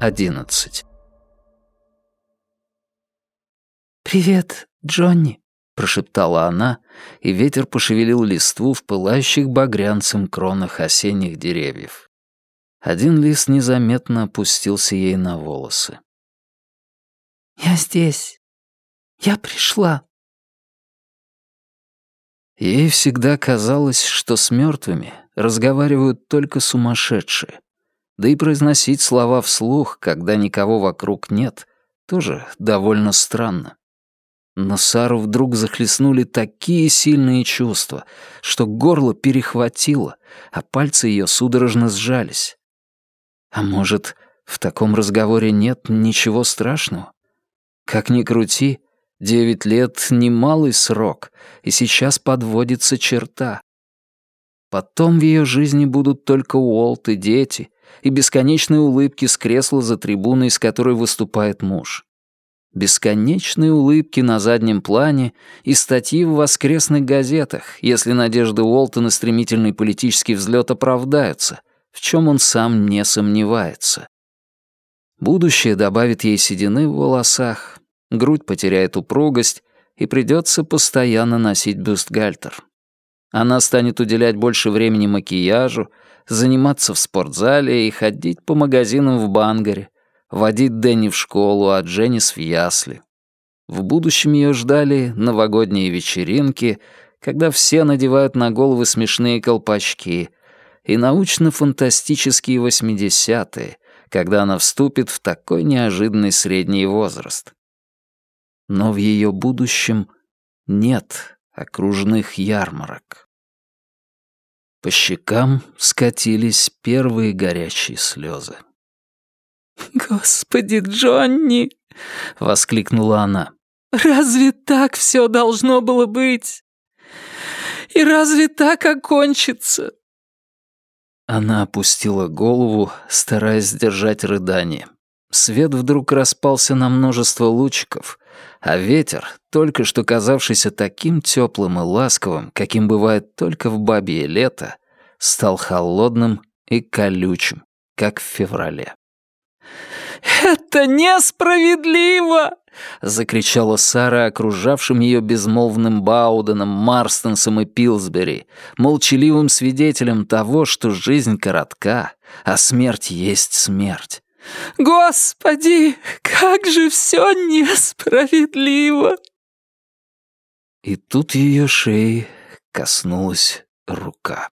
11 «Привет, Джонни», — прошептала она, и ветер пошевелил листву в пылающих багрянцем кронах осенних деревьев. Один лист незаметно опустился ей на волосы. «Я здесь. Я пришла». Ей всегда казалось, что с мертвыми разговаривают только сумасшедшие. Да и произносить слова вслух, когда никого вокруг нет, тоже довольно странно. Но Сару вдруг захлестнули такие сильные чувства, что горло перехватило, а пальцы ее судорожно сжались. А может, в таком разговоре нет ничего страшного? Как ни крути, девять лет — немалый срок, и сейчас подводится черта. Потом в ее жизни будут только Уолт и дети, и бесконечные улыбки с кресла за трибуной, с которой выступает муж. Бесконечные улыбки на заднем плане и статьи в воскресных газетах, если надежды Уолта на стремительный политический взлет оправдаются, в чем он сам не сомневается. Будущее добавит ей седины в волосах, грудь потеряет упругость, и придется постоянно носить бюстгальтер. Она станет уделять больше времени макияжу, заниматься в спортзале и ходить по магазинам в Бангаре, водить Дэнни в школу, а Дженнис в ясли. В будущем ее ждали новогодние вечеринки, когда все надевают на головы смешные колпачки, и научно-фантастические восьмидесятые, когда она вступит в такой неожиданный средний возраст. Но в ее будущем нет окружных ярмарок. По щекам скатились первые горячие слезы. «Господи, Джонни!» — воскликнула она. «Разве так все должно было быть? И разве так окончится?» Она опустила голову, стараясь сдержать рыдание. Свет вдруг распался на множество лучиков, а ветер, только что казавшийся таким теплым и ласковым, каким бывает только в бабье лето, стал холодным и колючим, как в феврале. «Это несправедливо!» — закричала Сара окружавшим ее безмолвным Бауденом, Марстонсом и Пилсбери, молчаливым свидетелем того, что жизнь коротка, а смерть есть смерть. «Господи, как же все несправедливо!» И тут ее шеи коснулась рука.